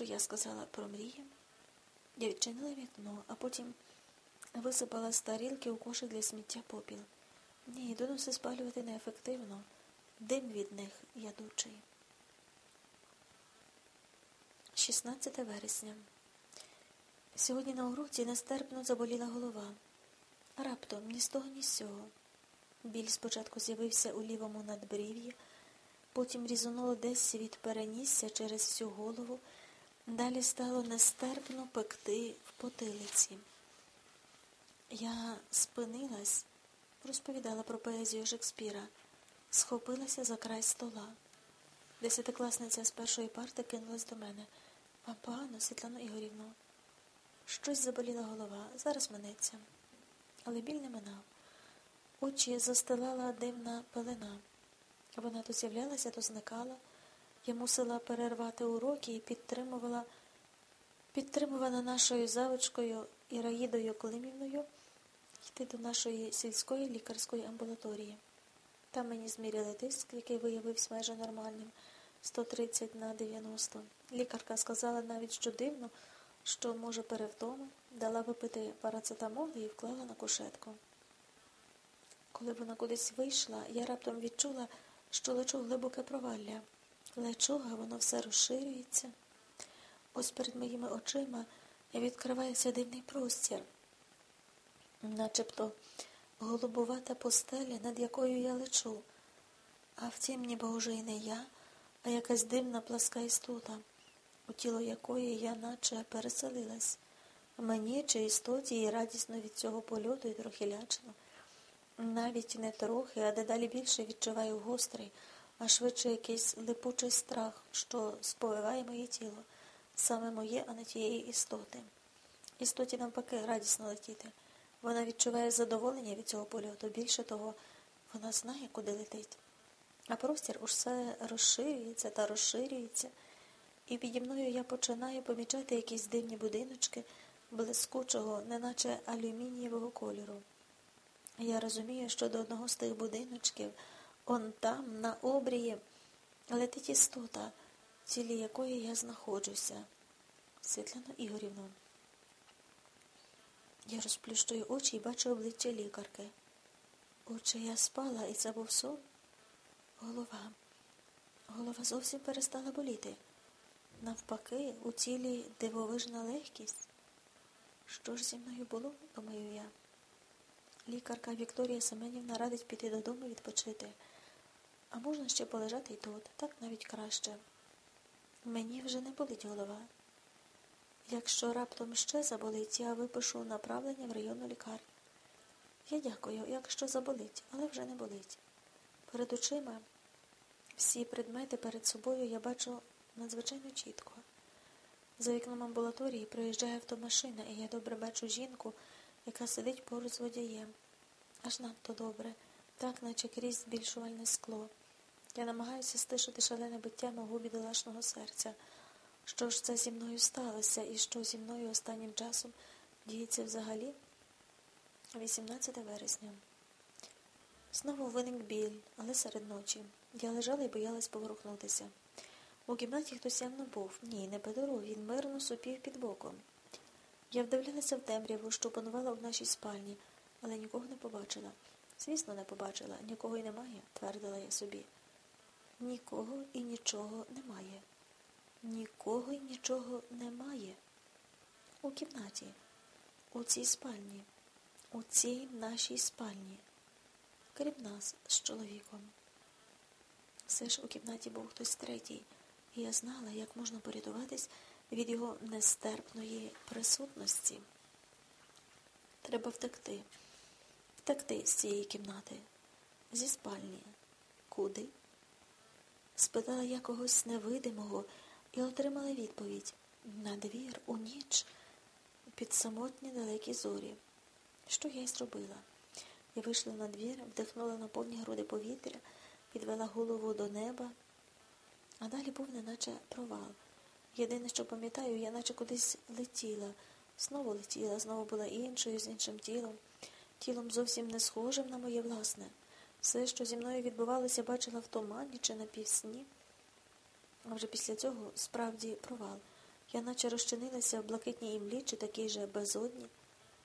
що я сказала про мрії. Я відчинила вікно, а потім висипала з тарілки у кошик для сміття попіл. Ні, доноси спалювати неефективно. Дим від них ядучий. 16 вересня. Сьогодні на уроці нестерпно заболіла голова. Раптом ні з того, ні з сього. Біль спочатку з'явився у лівому надбрів'ї, потім різонуло десь від перенісся через всю голову, далі стало нестерпно пекти в потилиці. Я спинилась, розповідала про поезію Шекспіра, схопилася за край стола. Десятикласниця з першої парти кинулась до мене. Вам погано, Світлано Ігорівно. Щось заболіла голова, зараз минеться. Але біль не минав. Очі застилала дивна пелена. Вона то з'являлася, то зникала. Я мусила перервати уроки і підтримувала, підтримувана нашою завочкою Іраїдою Климівною йти до нашої сільської лікарської амбулаторії. Там мені зміряли тиск, який виявився майже нормальним 130 на 90. Лікарка сказала навіть, що дивно, що, може, перевтому, дала випити парацетамол і вклала на кушетку. Коли вона кудись вийшла, я раптом відчула, що лечу глибоке провалля. Лечу, а воно все розширюється. Ось перед моїми очима відкривається дивний простір, начебто голубувата постеля, над якою я лечу, а втім, ніби уже і не я, а якась дивна пласка істота, у тіло якої я наче переселилась. Мені чи істоті і радісно від цього польоту і трохи лячно. Навіть не трохи, а дедалі більше відчуваю гострий, а швидше якийсь липучий страх, що сповиває моє тіло, саме моє, а не тієї істоти. Істоті, навпаки, радісно летіти. Вона відчуває задоволення від цього польоту. Більше того, вона знає, куди летить. А простір уж все розширюється та розширюється, і піді мною я починаю помічати якісь дивні будиночки блискучого, неначе алюмінієвого кольору. Я розумію, що до одного з тих будиночків, он там, на обрії, летить істота, цілі якої я знаходжуся. Світлана Ігорівна. Я розплющую очі і бачу обличчя лікарки. Отже, я спала, і це був сон. Голова. Голова зовсім перестала боліти. Навпаки, у тілі дивовижна легкість. Що ж зі мною було, думаю я. Лікарка Вікторія Семенівна радить піти додому відпочити. А можна ще полежати й тут, так навіть краще. Мені вже не болить голова. Якщо раптом ще заболить, я випишу направлення в районну лікарню. Я дякую, якщо заболить, але вже не болить. Перед очима всі предмети перед собою я бачу надзвичайно чітко. За вікном амбулаторії проїжджає автомашина, і я добре бачу жінку, яка сидить поруч з водієм. Аж надто добре, так наче крізь збільшувальне скло. Я намагаюся стишити шалене биття мого бідолашного серця. Що ж це зі мною сталося і що зі мною останнім часом діється взагалі? 18 вересня. Знову виник біль, але серед ночі. Я лежала і боялась поворухнутися. У кімнаті хтось явно був. Ні, не Петру, він мирно супів під боком. Я вдивлялася в темряву, що панувала в нашій спальні, але нікого не побачила. Звісно, не побачила, нікого й немає, твердила я собі. Нікого і нічого немає. Нікого й нічого немає. У кімнаті, у цій спальні, у цій нашій спальні, крім нас з чоловіком. Все ж у кімнаті був хтось третій, і я знала, як можна порятуватись від його нестерпної присутності. Треба втекти, втекти з цієї кімнати, зі спальні. Куди? Спитала я когось невидимого і отримала відповідь на двір, у ніч, під самотні далекі зорі. Що я й зробила? Я вийшла на двір, вдихнула на повні груди повітря, підвела голову до неба, а далі був неначе провал. Єдине, що пам'ятаю, я наче кудись летіла, знову летіла, знову була іншою, з іншим тілом, тілом зовсім не схожим на моє власне. Все, що зі мною відбувалося, бачила в тумані чи на півсні. А вже після цього справді провал. Я наче розчинилася в блакитній імлі чи такій же безодні.